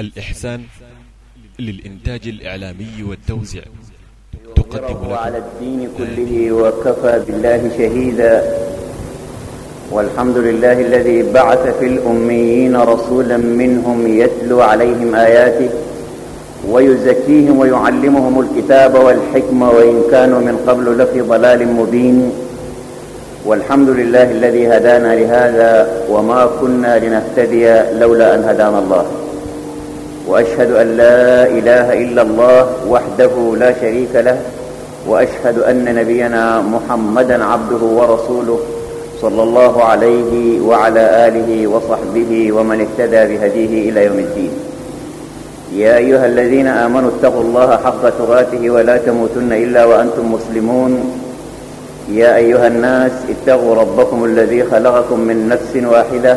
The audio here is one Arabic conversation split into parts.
الإحسان للإنتاج الإعلامي والتوزيع. تقدم لكم. على الدين كله وكفى بالله شهيدا. والحمد لله الذي بعث في الأميين رسولا منهم يتلو عليهم آياته ويزكيهم ويعلمهم الكتاب والحكمة وإن كانوا من قبل لفي ضلال مبين. والحمد لله الذي هدانا لهذا وما كنا لنهتدي لولا أن هدانا الله. وأشهد أن لا إله إلا الله وحده لا شريك له وأشهد أن نبينا محمدا عبده ورسوله صلى الله عليه وعلى آله وصحبه ومن اهتدى بهديه إلى يوم الدين. يا أيها الذين آمنوا اتقوا الله حق تقاته ولا تموتن إلا وأنتم مسلمون. يا أيها الناس اتقوا ربكم الذي خلقكم من نفس واحدة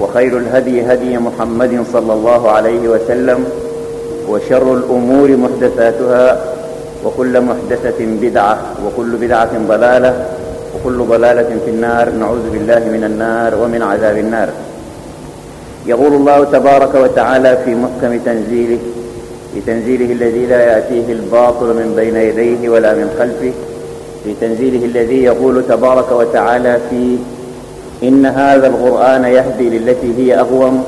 وخير الهدي هدي محمد صلى الله عليه وسلم وشر الأمور محدثاتها وكل محدثة بدعة وكل بدعة ضلالة وكل ضلالة في النار نعوذ بالله من النار ومن عذاب النار. يقول الله تبارك وتعالى في محكم تنزيله لتنزيله الذي لا يأتيه الباطل من بين يديه ولا من خلفه في تنزيله الذي يقول تبارك وتعالى في إن هذا القرآن يهدي للتي هي أقوم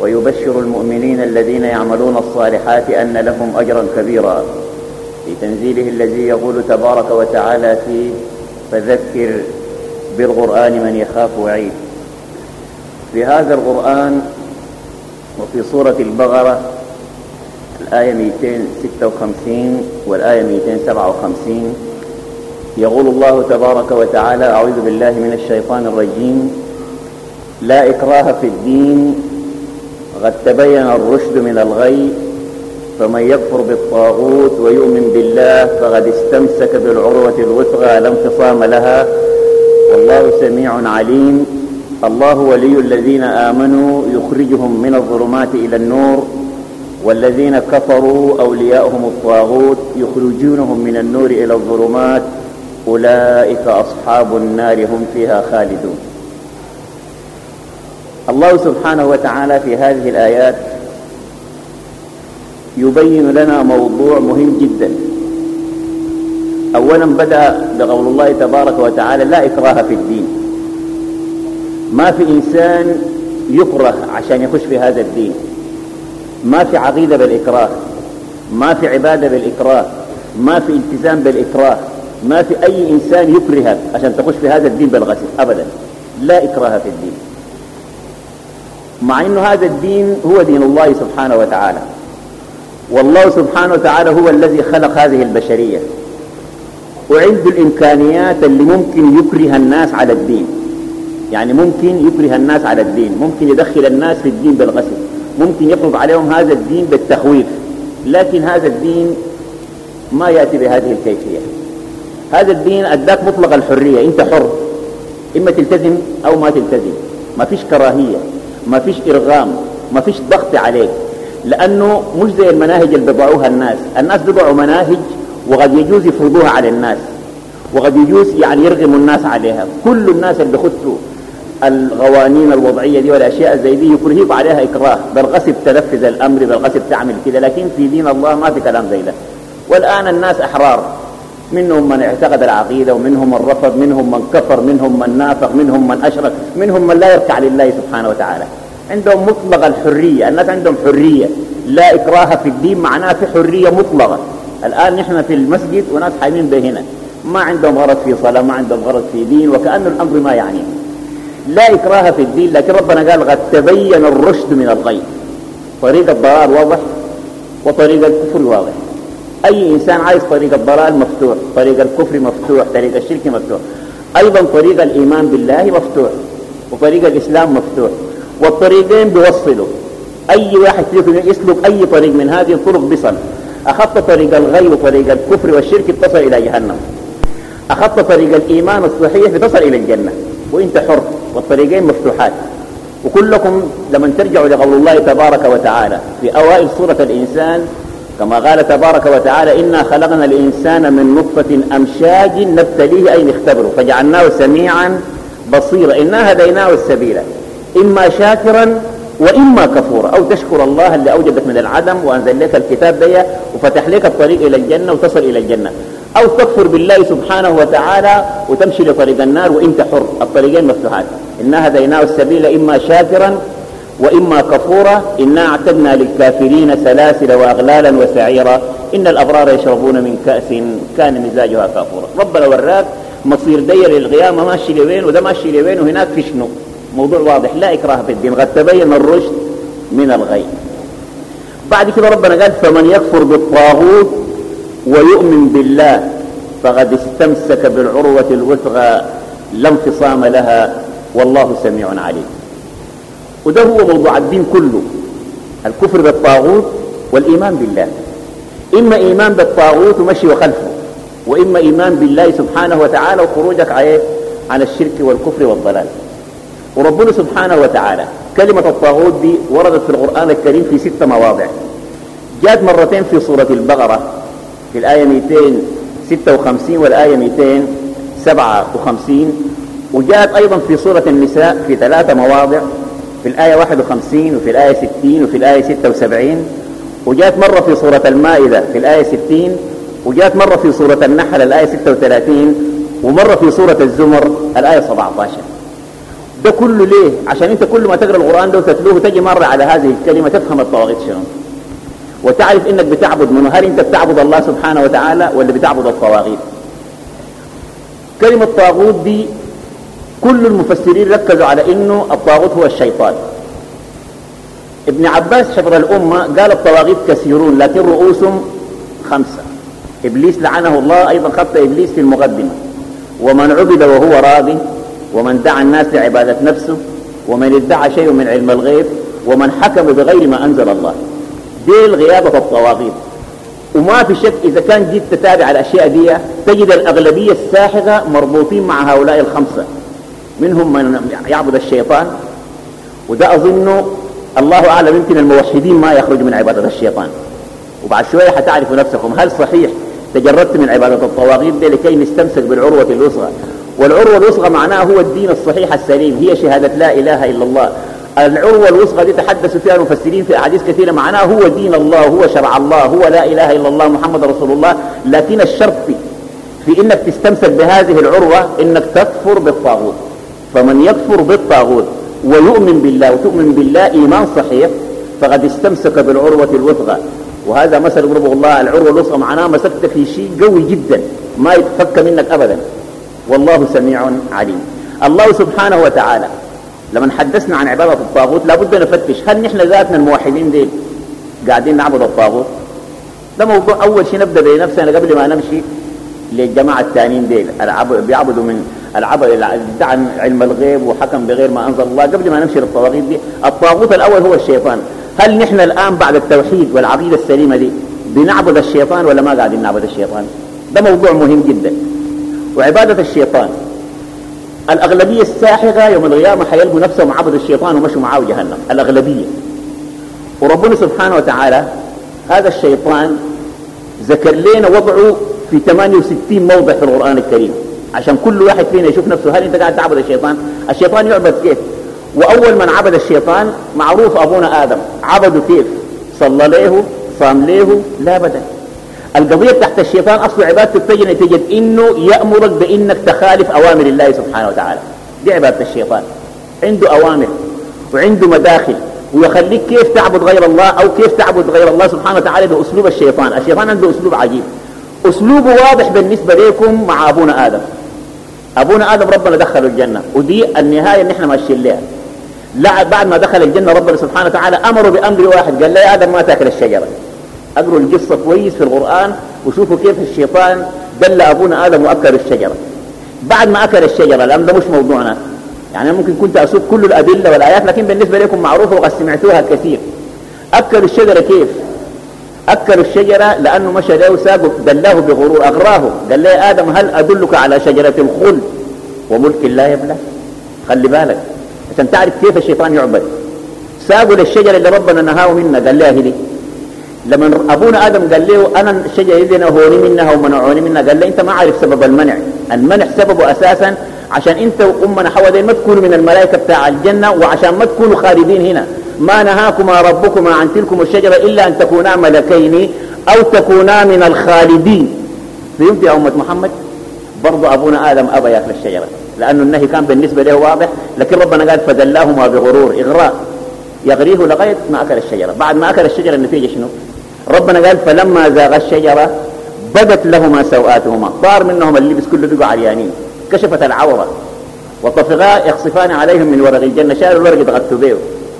ويبشر المؤمنين الذين يعملون الصالحات أن لهم أجرا كبيرا. في تنزيله الذي يقول تبارك وتعالى في فذكر بالقرآن من يخاف وعيد. في هذا القرآن وفي سورة البقرة الآية 256 والآية 257 يقول الله تبارك وتعالى أعوذ بالله من الشيطان الرجيم. لا إكراه في الدين قد تبين الرشد من الغي فمن يكفر بالطاغوت ويؤمن بالله فقد استمسك بالعروة الوثقى لا انفصام لها. والله سميع عليم. الله ولي الذين آمنوا يخرجهم من الظلمات إلى النور. والذين كفروا أولياؤهم الطاغوت يخرجونهم من النور إلى الظلمات. أولئك أصحاب النار هم فيها خالدون. الله سبحانه وتعالى في هذه الآيات يبين لنا موضوع مهم جدا. أولا بدأ بقول الله تبارك وتعالى لا إكراه في الدين. ما في إنسان يكره عشان يخش في هذا الدين. ما في عقيدة بالإكراه. ما في عبادة بالإكراه. ما في التزام بالإكراه. ما في أي إنسان يكرهك عشان تخش في هذا الدين بالغسل أبدا. لا إكراه في الدين. مع أنه هذا الدين هو دين الله سبحانه وتعالى. والله سبحانه وتعالى هو الذي خلق هذه البشرية. وعنده الإمكانيات اللي ممكن يكره الناس على الدين. يعني ممكن يكره الناس على الدين. ممكن يدخل الناس في الدين بالغسل ممكن يفرض عليهم هذا الدين بالتخويف. لكن هذا الدين ما يأتي بهذه الكيفية. هذا الدين أداك مطلق الحرية أنت حر. إما تلتزم أو ما تلتزم. ما فيش كراهية ما فيش إرغام ما فيش ضغط عليك. لأنه مش زي المناهج اللي بيضعوها الناس. الناس بيضعوا مناهج وقد يجوز يفرضوها على الناس. وقد يجوز يعني يرغموا الناس عليها. كل الناس اللي بيخطوا القوانين الوضعية دي والأشياء زي دي يكرهيك عليها إكراه. بالغصب تنفذ الأمر بالغصب تعمل كده. لكن في دين الله ما في كلام زي ده. والآن الناس أحرار. منهم من اعتقد العقيدة ومنهم من رفض منهم من كفر منهم من نافق منهم من أشرك منهم من لا يركع لله سبحانه وتعالى. عندهم مطلق الحرية الناس عندهم حرية. لا إكراه في الدين معناه في حرية مطلقة. الآن نحن في المسجد وناس حايمين بهنا. ما عندهم غرض في صلاة ما عندهم غرض في دين وكأن الأمر ما يعني. لا إكراه في الدين لكن ربنا قال قد تبين الرشد من الغي. طريق الضلال واضح وطريق الكفر واضح. أي إنسان عايز طريق الضلال مفتوح طريق الكفر مفتوح طريق الشرك مفتوح. أيضا طريق الإيمان بالله مفتوح وطريق الإسلام مفتوح. والطريقين بيوصلوا. أي واحد فيكم يسلك أي طريق من هذه الطرق بصل. أخذت طريق الغي وطريق الكفر والشرك تصل إلى جهنم. أخذت طريق الإيمان الصحيح تصل إلى الجنة. وإنت حر والطريقين مفتوحات. وكلكم لما ترجعوا لقول الله تبارك وتعالى. في أوائل سورة الإنسان كما قال تبارك وتعالى إنا خلقنا الإنسان من نطفة أمشاج نبتليه أي نختبره. فجعلناه سميعا بصيرا. إنا هديناه السبيل. إما شاكرا وإما كفورا. أو تشكر الله اللي أوجدك من العدم وأنزل لك الكتاب ده وفتح لك الطريق إلى الجنة وتصل إلى الجنة. أو تكفر بالله سبحانه وتعالى وتمشي لطريق النار وإنت حر. الطريقين مفتوحات. إنا هديناه السبيل إما شاكرا وإما كفورا إنا اعتدنا للكافرين سلاسل وأغلالا وسعيرا. إن الأبرار يشربون من كأس كان مزاجها كافورا. ربنا وراك مصير دير القيامة ماشي لوين وده ماشي لوين وهناك في شنو؟ موضوع واضح. لا إكراه في الدين. قد تبين الرشد من الغي. بعد كده ربنا قال فمن يكفر بالطاغوت ويؤمن بالله فقد استمسك بالعروة الوثغى لا انفصام لها والله سميع عليم. وده هو موضوع الدين كله الكفر بالطاغوت والإيمان بالله. إما إيمان بالطاغوت ومشي وخلفه وإما إيمان بالله سبحانه وتعالى وخروجك عليه عن الشرك والكفر والضلال. وربنا سبحانه وتعالى كلمة الطاغوت دي وردت في القرآن الكريم في ست مواضع. جاءت مرتين في سورة البقرة في الآية 256 والآية 257 وجاءت أيضا في سورة النساء في ثلاثة مواضع. في الآية 51 وفي الآية 60 وفي الآية 76 وجاءت مرة في سورة المائدة في الآية 60 وجاءت مرة في سورة النحل الآية 36 ومرة في سورة الزمر الآية 17 ده كله ليه؟ عشان انت كل ما تقرأ القرآن ده وتتلوه تجي مرة على هذه الكلمة تفهم الطواغيت شنو وتعرف إنك بتعبد منه. هل أنت بتعبد الله سبحانه وتعالى ولا بتعبد الطواغيت؟ كلمة طاغوت دي كل المفسرين ركزوا على إنه الطاغوت هو الشيطان. ابن عباس حفظ الأمة قال الطواغيت كثيرون لكن رؤوسهم خمسة. إبليس لعنه الله أيضا خط إبليس في المقدمة. ومن عبد وهو راضي ومن دعا الناس لعبادة نفسه ومن ادعى شيء من علم الغيب ومن حكم بغير ما أنزل الله. دي الغيابة الطواغيت. وما في شك إذا كان جيت تتابع الأشياء دي تجد الأغلبية الساحقة مربوطين مع هؤلاء الخمسة. منهم من يعبد الشيطان وده أظن الله أعلم يمكن الموحدين ما يخرج من عبادة الشيطان. وبعد شوية حتعرفوا نفسكم هل صحيح تجردت من عبادة الطواغيت دي لكي نستمسك بالعروة الوسطى والعروة الوسطى معناها هو الدين الصحيح السليم هي شهادة لا إله إلا الله. العروة الوسطى دي تحدث فيها المفسرين في أحاديث كثيرة معناها هو دين الله هو شرع الله هو لا إله إلا الله محمد رسول الله. لكن الشرط في إنك تستمسك بهذه العروة إنك تكفر بالطاغوت. فمن يكفر بالطاغوت ويؤمن بالله وتؤمن بالله إيمان صحيح فقد استمسك بالعروة الوثقى. وهذا مثل يضربه الله العروة الوثقى معناه مسكت في شيء قوي جدا ما يتفك منك أبدا. والله سميع عليم. الله سبحانه وتعالى لما حدثنا عن عبادة الطاغوت لابد نفتش هل نحن ذاتنا الموحدين دين قاعدين نعبد الطاغوت؟ ده موضوع أول شيء نبدأ بنفسنا قبل ما نمشي للجماعة الثانيين ديل بيعبدوا من العبد ادعى علم الغيب وحكم بغير ما أنزل الله. قبل ما نمشي للطواغيت دي الطاغوت الأول هو الشيطان. هل نحن الآن بعد التوحيد والعقيدة السليمة دي بنعبد الشيطان ولا ما قاعدين نعبد الشيطان؟ ده موضوع مهم جدا. وعبادة الشيطان. الأغلبية الساحقه يوم القيامة حيلقوا نفسهم عبد الشيطان ومشوا معاه جهنم. الأغلبية. وربنا سبحانه وتعالى هذا الشيطان ذكر لنا وضعه في 68 موضع في القرآن الكريم. عشان كل واحد فينا يشوف نفسه هل انت قاعد تعبد الشيطان؟ الشيطان يعبد كيف؟ وأول من عبد الشيطان معروف أبونا آدم عبده كيف؟ صلى له صام له لا ابدا. القضية تحت الشيطان أصل عبادته تجد تجد إنه يأمرك بإنك تخالف أوامر الله سبحانه وتعالى. دي عبادة الشيطان. عنده أوامر وعنده مداخل ويخليك كيف تعبد غير الله أو كيف تعبد غير الله سبحانه وتعالى بأسلوب الشيطان. الشيطان عنده أسلوب عجيب. أسلوبه واضح بالنسبة لكم مع أبونا آدم. أبونا آدم ربنا دخله الجنة ودي النهاية اللي إحنا ماشيين لها لا بعد ما دخل الجنة ربنا سبحانه وتعالى أمره بأمر واحد قال له يا آدم ما تأكل الشجرة. اقروا القصة كويس في القرآن وشوفوا كيف الشيطان دل أبونا آدم وأكل الشجرة. بعد ما أكل الشجرة الامر ده مش موضوعنا. يعني ممكن كنت اسوق كل الأدلة والآيات لكن بالنسبة لكم معروفة وقد سمعتوها كثير. أكل الشجرة كيف؟ أكلوا الشجرة لأنه مشى له ساق دلاه بغرور أغراه. قال لي آدم هل أدلك على شجرة الخلد وملك لا يبلى. خلي بالك عشان تعرف كيف الشيطان يعبد. ساقوا للشجرة اللي ربنا نهاه منها قال لها هدي لما أبونا آدم قال له أنا الشجرة دي نهوني منها ومنعوني منها قال له أنت ما عارف سبب المنع. المنع سببه أساسا عشان أنت وأمنا حواء ما تكونوا من الملائكة بتاع الجنة وعشان ما تكونوا خالدين هنا. ما نهاكما ربكما عن تلكم الشجرة إلا أن تكونا ملكين أو تكونا من الخالدين. فهمت يا أمة محمد؟ برضو أبونا آدم أبى يأكل الشجرة لأنه النهي كان بالنسبة له واضح لكن ربنا قال فدلاهما بغرور إغراء. يغريه لغاية ما أكل الشجرة. بعد ما أكل الشجرة النتيجة شنو؟ ربنا قال فلما زاغ الشجرة بدت لهما سوآتهما. طار منهم اللبس كله بقوا عريانين. كشفت العورة. وطفقا يخصفان عليهم من ورق الجنة شالوا الورق يتغطوا به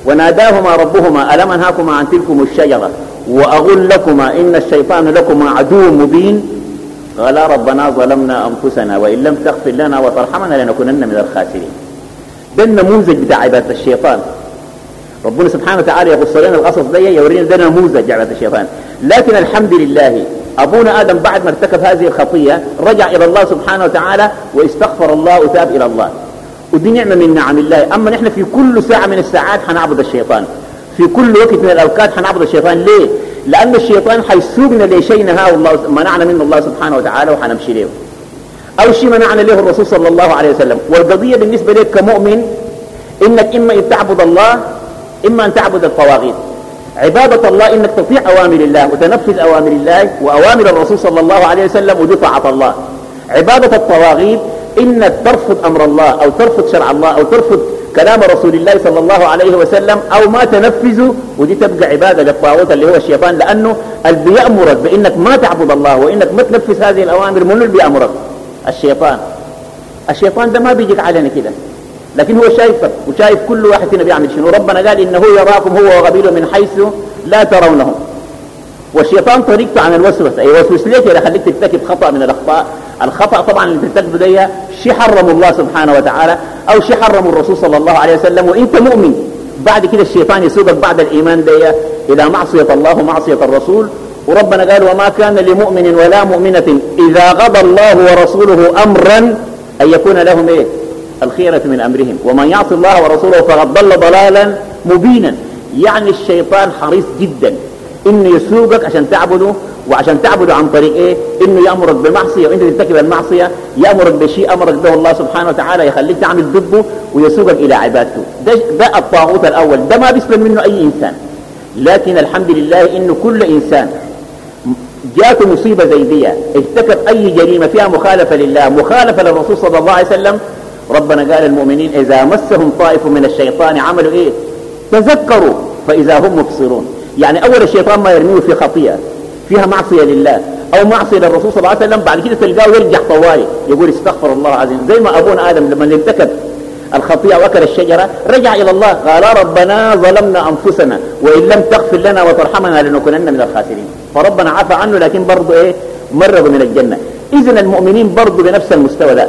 وناداهما ربهما ألم أنهاكما عن تلكم الشجرة؟ وأقول لكما إن الشيطان لكما عدو مبين. قالا ربنا ظلمنا أنفسنا وإن لم تغفر لنا وترحمنا لنكونن من الخاسرين. ده النموذج بتاع عبادة الشيطان. ربنا سبحانه وتعالى يقص لنا القصص دي يورينا ده نموذج عبادة الشيطان. لكن الحمد لله أبونا آدم بعد ما ارتكب هذه الخطية رجع إلى الله سبحانه وتعالى واستغفر الله وتاب إلى الله. ودي نعمة من نعم الله. أما نحن في كل ساعة من الساعات حنعبد الشيطان. في كل وقت من الأوقات حنعبد الشيطان. ليه؟ لأن الشيطان حيسوقنا لشيء نهاه الله منعنا منه الله سبحانه وتعالى وحنمشي له. أو شيء منعنا له الرسول صلى الله عليه وسلم. والقضية بالنسبة لك كمؤمن إنك إما إن تعبد الله إما أن تعبد الطواغيت عبادة الله إنك تطيع أوامر الله وتنفذ أوامر الله وأوامر الرسول صلى الله عليه وسلم ودي طاعة الله. عبادة الطواغيت إنك ترفض أمر الله أو ترفض شرع الله أو ترفض كلام رسول الله صلى الله عليه وسلم أو ما تنفذه ودي تبقى عبادة للطاغوت اللي هو الشيطان لأنه اللي بيأمرك بإنك ما تعبد الله وإنك ما تنفذ هذه الأوامر من اللي بيأمرك؟ الشيطان. الشيطان ده ما بيجيك علينا كده. لكن هو شايفك وشايف كل واحد فينا بيعمل شنو. ربنا قال إنه يراكم هو وقبيله من حيث لا ترونهم. والشيطان طريقته عن الوسوسة. يوسوس ليك خليك ترتكب خطأ من الأخطاء. الخطأ طبعا اللي ترتكبه ده شيء حرم الله سبحانه وتعالى أو شيء حرم الرسول صلى الله عليه وسلم وإنت مؤمن. بعد كده الشيطان يسوقك بعد الإيمان ده إلى معصية الله ومعصية الرسول. وربنا قال وما كان لمؤمن ولا مؤمنة إذا غضى الله ورسوله أمرا أن يكون لهم إيه؟ الخيرة من أمرهم. ومن يعصي الله ورسوله فقد ضل ضلالا مبينا. يعني الشيطان حريص جدا إنه يسوقك عشان تعبده وعشان تعبده عن طريق إيه؟ إنه يأمرك بمعصية وإنت ترتكب المعصيه يأمرك بشيء امرك به الله سبحانه وتعالى يخليك تعمل ضده ويسوقك إلى عبادته. ده, ده الطاغوت الأول ده ما بيسلم منه أي إنسان. لكن الحمد لله إنه كل إنسان جاته مصيبة زي دي ارتكب أي جريمة فيها مخالفة لله مخالفة للرسول صلى الله عليه وسلم. ربنا قال المؤمنين إذا مسهم طائف من الشيطان عملوا إيه؟ تذكروا فإذا هم مبصرون. يعني أول الشيطان ما يرميه في خطيئة. فيها معصية لله أو معصية للرسول صلى الله عليه وسلم بعد كده تلقاه يرجع طوالي يقول استغفر الله العظيم. زي ما أبونا آدم لما ارتكب الخطيئة وأكل الشجرة رجع إلى الله قال ربنا ظلمنا أنفسنا وإن لم تغفر لنا وترحمنا لنكونن من الخاسرين. فربنا عفى عنه لكن برضه إيه؟ مرضوا من الجنة. إذن المؤمنين برضه بنفس المستوى ده.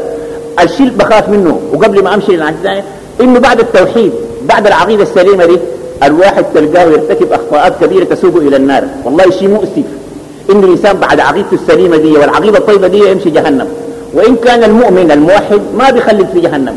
الشيء بخاف منه. وقبل ما أمشي للعجزاني إنه بعد التوحيد بعد العقيدة السليمة دي الواحد تلقاه يرتكب أخطاءات كبيرة تسوقه إلى النار. والله شيء مؤسف. ان الانسان بعد عقيدته السليمة دي والعقيدة الطيبة دي يمشي جهنم. وإن كان المؤمن الموحد ما بيخلد في جهنم.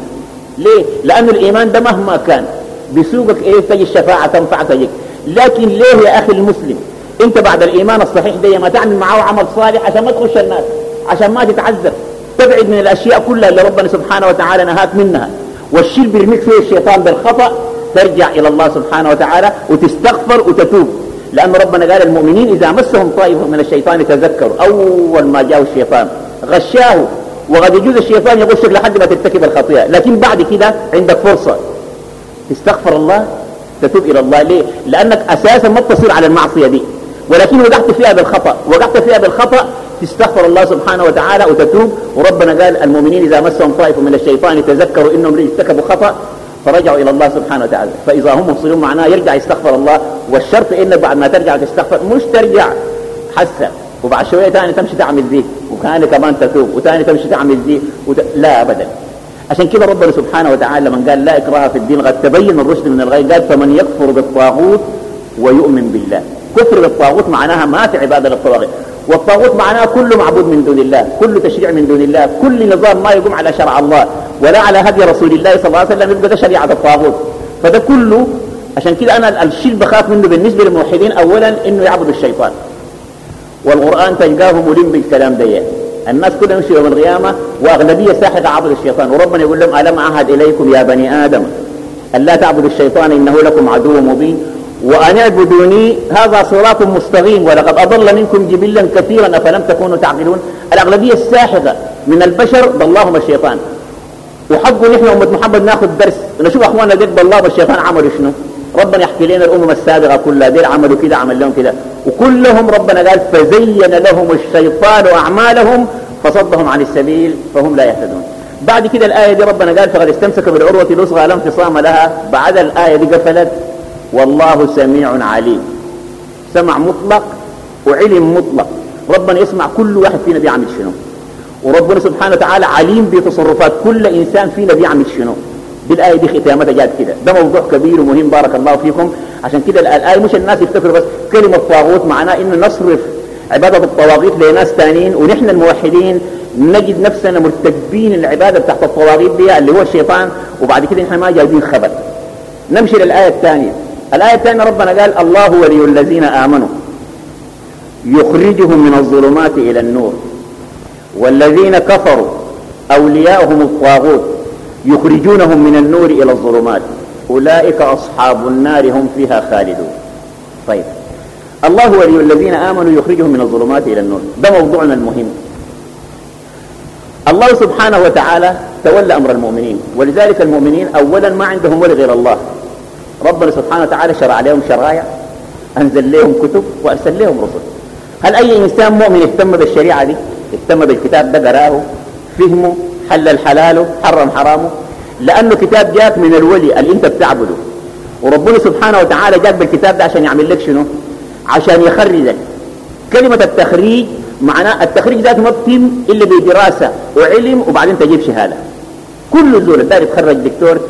ليه؟ لأن الإيمان ده مهما كان بيسوقك إيه تجي الشفاعه تنفع تجيك لكن ليه يا أخي المسلم؟ أنت بعد الإيمان الصحيح ده ما تعمل معاه عمل صالح عشان ما تخش الناس عشان ما تتعذب. تبعد من الأشياء كلها اللي ربنا سبحانه وتعالى نهاك منها. والشيء بيرميك فيه الشيطان بالخطأ ترجع إلى الله سبحانه وتعالى وتستغفر وتتوب. لأن ربنا قال المؤمنين إذا مسهم طائف من الشيطان تذكروا أول ما جاء الشيطان غشاه. وقد يجوز الشيطان يغشك لحد ما ترتكب الخطيئة. لكن بعد كده عندك فرصة. تستغفر الله تتوب إلى الله. ليه؟ لأنك أساسا ما بتصير على المعصية دي. ولكن وقعت فيها بالخطأ. وقعت فيها بالخطأ تستغفر الله سبحانه وتعالى وتتوب. وربنا قال المؤمنين إذا مسهم طائف من الشيطان تذكروا إنهم ارتكبوا خطأ. فرجعوا إلى الله سبحانه وتعالى. فإذا هم مبصرون معناه يرجع يستغفر الله. والشرط إنك بعد ما ترجع تستغفر مش ترجع حسن. وبعد شوية ثاني تمشي تعمل ذي وكان كمان تتوب وثاني تمشي تعمل ذي وت... لا أبدا. عشان كده ربنا سبحانه وتعالى لما قال لا إكراه في الدين قد تبين الرشد من الغي قال فمن يكفر بالطاغوت ويؤمن بالله. كفر بالطاغوت معناها ما في عبادة للطواغيت. والطاغوت معناه كل معبود من دون الله كل تشريع من دون الله كل نظام ما يقوم على شرع الله ولا على هدي رسول الله صلى الله عليه وسلم يبقى ده شريعة الطاغوت. فده كله عشان كده أنا الشيء بخاف منه بالنسبة للموحدين أولا إنه يعبد الشيطان. والقرآن تلقاه ملم بالكلام ده. الناس كلهم يمشي يوم القيامة وأغلبية ساحقة عبد الشيطان. وربنا يقول لهم ألم أعهد إليكم يا بني آدم أن لا تعبدوا الشيطان إنه لكم عدو مبين؟ وأن اعبدوني هذا صراط مستقيم ولقد أضل منكم جبلا كثيرا أفلم تكونوا تعقلون؟ الأغلبية الساحقة من البشر ضلهم الشيطان. وحقه نحن أمة محمد ناخذ درس. نشوف أخواننا قد ضلاب الشيطان عملوا شنو؟ ربنا يحكي لنا الأمم السابقة كلها دير عملوا كده عمل لهم كده. وكلهم ربنا قال فزين لهم الشيطان أعمالهم فصدهم عن السبيل فهم لا يهتدون. بعد كده الآية دي ربنا قال فقد استمسك بالعروة الوثقى لا انفصام لها. بعد الآية دي قفلت. والله سميع عليم. سمع مطلق وعلم مطلق. ربنا يسمع كل واحد فينا بيعمل شنو. وربنا سبحانه وتعالى عليم بتصرفات كل إنسان فينا بيعمل شنو. الآية دي ختامتها جات كده. ده موضوع كبير ومهم بارك الله فيكم. عشان كده الآية مش الناس يفتكروا بس كلمة طاغوت معناه إنه نصرف عبادة الطواغيت لناس ثانيين ونحن الموحدين نجد نفسنا مرتكبين العبادة تحت الطواغيت دي اللي هو الشيطان وبعد كده نحن ما جايبين خبر. نمشي للآية الثانية. الآية الثانية ربنا قال الله ولي الذين آمنوا يخرجهم من الظلمات إلى النور. والذين كفروا أولياؤهم الطاغوت يخرجونهم من النور إلى الظلمات. أولئك أصحاب النار هم فيها خالدون. طيب. الله ولي الذين آمنوا يخرجهم من الظلمات إلى النور. ده موضوعنا المهم. الله سبحانه وتعالى تولى أمر المؤمنين. ولذلك المؤمنين أولا ما عندهم ولي غير الله. ربنا سبحانه وتعالى شرع لهم شرائع أنزل لهم كتب وأرسل لهم رسل. هل أي إنسان مؤمن اهتم بالشريعة دي؟ اهتم بالكتاب ده قراه فهمه حلل حلاله حرم حرامه؟ لأنه كتاب جاك من الولي اللي أنت بتعبده. وربنا سبحانه وتعالى جاك بالكتاب ده عشان يعمل لك شنو؟ عشان يخرجك كلمة التخريج معناه التخريج ذاته ما بتم إلا بدراسة وعلم وبعدين تجيب شهادة. كل زول داير يتخرج دكتور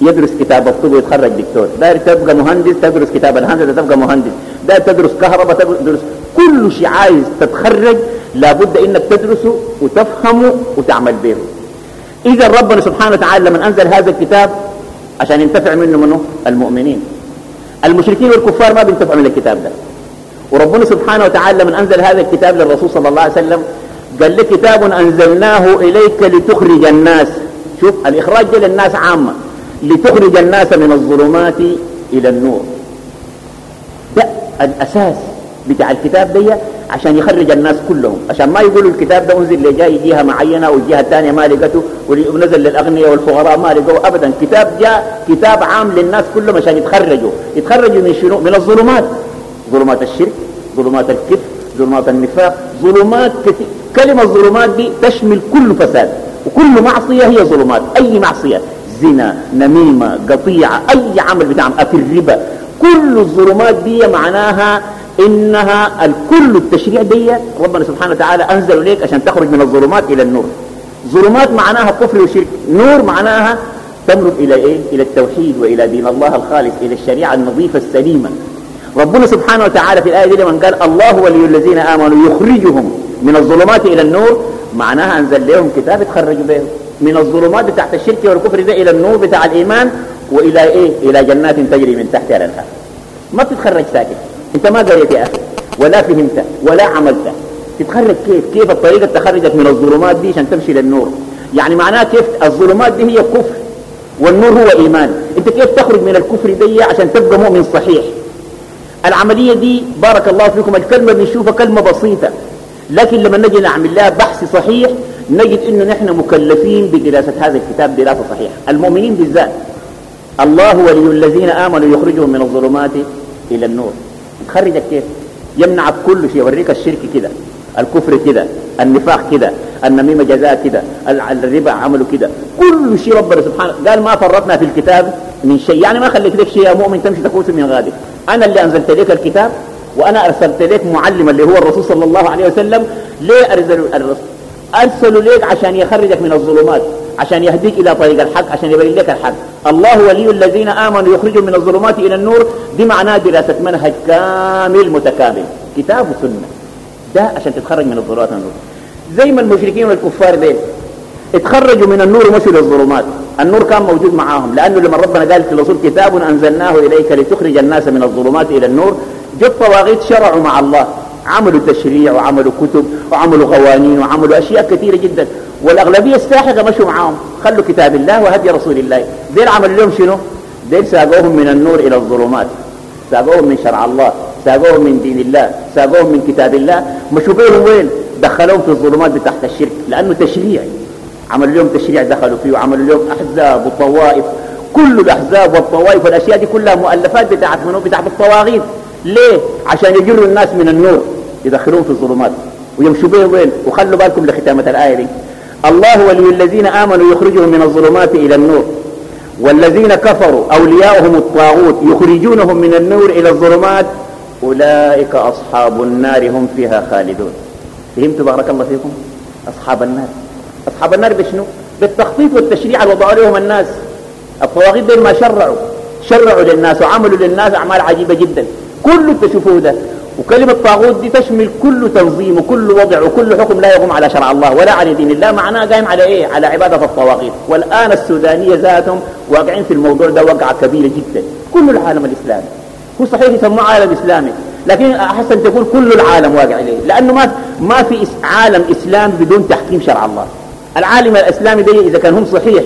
يدرس كتاب الطب ويتخرج دكتور. داير تبقى مهندس تدرس كتاب الهندسة تبقى مهندس. داير تدرس كهرباء تدرس كل شيء عايز تتخرج لابد إنك تدرسه وتفهمه وتعمل به إذا ربنا سبحانه وتعالى لما أنزل هذا الكتاب عشان ينتفع منه منه؟ المؤمنين. المشركين والكفار ما بينتفعوا من الكتاب ده. وربنا سبحانه وتعالى من أنزل هذا الكتاب للرسول صلى الله عليه وسلم قال لك كتاب أنزلناه إليك لتخرج الناس. شوف الإخراج للناس عامة. لتخرج الناس من الظلمات إلى النور. ده الأساس بتاع الكتاب دي عشان يخرج الناس كلهم. عشان ما يقولوا الكتاب ده أنزل لجاي جهة معينة والجهة الثانية ما لقته ونزل للأغنياء والفقراء ما لقوا ابدا. كتاب جاء كتاب عام للناس كلهم عشان يتخرجوا. يتخرجوا من شنو؟ من الظلمات. ظلمات الشرك ظلمات الكفر ظلمات النفاق ظلمات كثير. كلمة ظلمات دي تشمل كل فساد. وكل معصية هي ظلمات. أي معصية. زنا نميمة قطيعة أي عمل بتاع أكل الربا. كل الظلمات دي معناها إنها الكل التشريع دي ربنا سبحانه وتعالى أنزل إليك عشان تخرج من الظلمات إلى النور. ظلمات معناها كفر وشرك نور معناها تمرق إلى إيه؟ إلى التوحيد وإلى دين الله الخالص إلى الشريعة النظيفة السليمة. ربنا سبحانه وتعالى في الآية دي لمن قال الله ولي الذين آمنوا يخرجهم من الظلمات إلى النور معناها أنزل لهم كتاب يتخرجوا به. من الظلمات بتاعت الشرك والكفر ده إلى النور بتاع الإيمان وإلى إيه؟ إلى جنات تجري من تحتها الأنهار ما بتتخرج ساكت. أنت ما قريت يا أخي ولا فهمت ولا عملت. تتخرج كيف؟ كيف الطريقة تخرجك من الظلمات دي عشان تمشي للنور؟ يعني معناها كيف الظلمات دي هي كفر والنور هو إيمان. أنت كيف تخرج من الكفر دي عشان تبقى مؤمن صحيح؟ العملية دي بارك الله فيكم الكلمة بنشوفها كلمة بسيطة. لكن لما نجي نعمل لها بحث صحيح نجد إنه نحن مكلفين بدراسة هذا الكتاب دراسة صحيحة. المؤمنين بالذات. الله ولي الذين آمنوا يخرجهم من الظلمات إلى النور. تخرجك كيف؟ يمنعك كل شيء. يوريك الشرك كده الكفر كده النفاق كده النميمة جزاء كده الربا عمله كده. كل شيء ربنا سبحانه قال ما فرطنا في الكتاب من شيء. يعني ما خليت لك شيء يا مؤمن تمشي تكوس من غادك أنا اللي أنزلت لك الكتاب وأنا أرسلت لك معلم اللي هو الرسول صلى الله عليه وسلم. ليه أرسل الرسول أرسلوا ليك عشان يخرجك من الظلمات عشان يهديك إلى طريق الحق عشان يبين لك الحق. الله ولي الذين آمنوا يخرجوا من الظلمات إلى النور دي معناه دراسة منهج كامل متكامل. كتاب وسنة. ده عشان تتخرج من الظلمات النور. زي ما المشركين والكفار دين اتخرجوا من النور ومشوا للظلمات. النور كان موجود معاهم لأنه لما ربنا قال في الرسول كتاب أنزلناه إليك لتخرج الناس من الظلمات إلى النور جو الطواغيت شرعوا مع الله. عملوا تشريع وعملوا كتب وعملوا قوانين وعملوا أشياء كثيرة جدا. والأغلبية الساحقة مشوا معاهم؟ خلوا كتاب الله وهدي رسول الله. ديل عمل لهم شنو؟ ديل ساقوهم من النور إلى الظلمات. ساقوهم من شرع الله ساقوهم من دين الله ساقوهم من كتاب الله. مشوا بيهم وين؟ دخلوهم في الظلمات تحت الشرك لأنه تشريع. عملوا لهم تشريع دخلوا فيه وعملوا لهم أحزاب وطوائف. كل الأحزاب والطوائف والأشياء دي كلها مؤلفات بتاعت منو؟ بتاعت الطواغيت. ليه؟ عشان يجروا الناس من النور. يدخلون في الظلمات ويمشوا بهم وين؟ وخلوا بالكم لختامة الآية دي. الله ولي الذين آمنوا يخرجهم من الظلمات إلى النور. والذين كفروا أولياؤهم الطاغوت يخرجونهم من النور إلى الظلمات. أولئك أصحاب النار هم فيها خالدون. فهمتوا بارك الله فيكم؟ أصحاب النار. أصحاب النار بشنو؟ بالتخطيط والتشريع اللي وضعوا لهم الناس. الطواغيت دول ما شرعوا. شرعوا للناس وعملوا للناس أعمال عجيبة جدا. كل تشوفوه ده. وكلمة طاغوت دي تشمل كل تنظيم وكل وضع وكل حكم لا يقوم على شرع الله ولا على دين الله. معناه قائم على إيه؟ على عبادة الطواغيت. والآن السودانية ذاتهم واقعين في الموضوع ده وقعة كبيرة جدا. كل العالم الإسلامي. هو صحيح يسموه عالم إسلامي لكن أحسن تقول كل العالم واقع عليه لأنه ما ما في عالم إسلام بدون تحكيم شرع الله. العالم الإسلامي ده إذا كان هم صحيح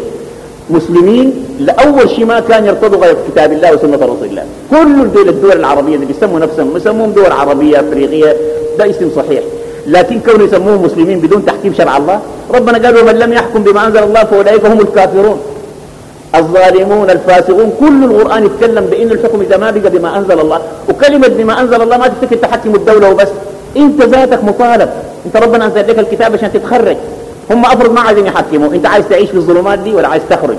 مسلمين لأول شيء ما كان يرتضوا غير كتاب الله وسنة رسول الله. كل الدول الدول العربية اللي بيسموا نفسهم يسموهم دول عربية أفريقية ده اسم صحيح. لكن كونوا يسموهم مسلمين بدون تحكيم شرع الله ربنا قال ومن لم يحكم بما أنزل الله فأولئك هم الكافرون. الظالمون الفاسقون كل القرآن يتكلم بأن الحكم إذا ما بقى بما أنزل الله. وكلمة بما أنزل الله ما تفتكر تحكم الدولة وبس. أنت ذاتك مطالب. أنت ربنا أنزل لك الكتاب عشان تتخرج. هم أفرض ما عايزين يحكموا. أنت عايز تعيش في الظلمات دي ولا عايز تخرج؟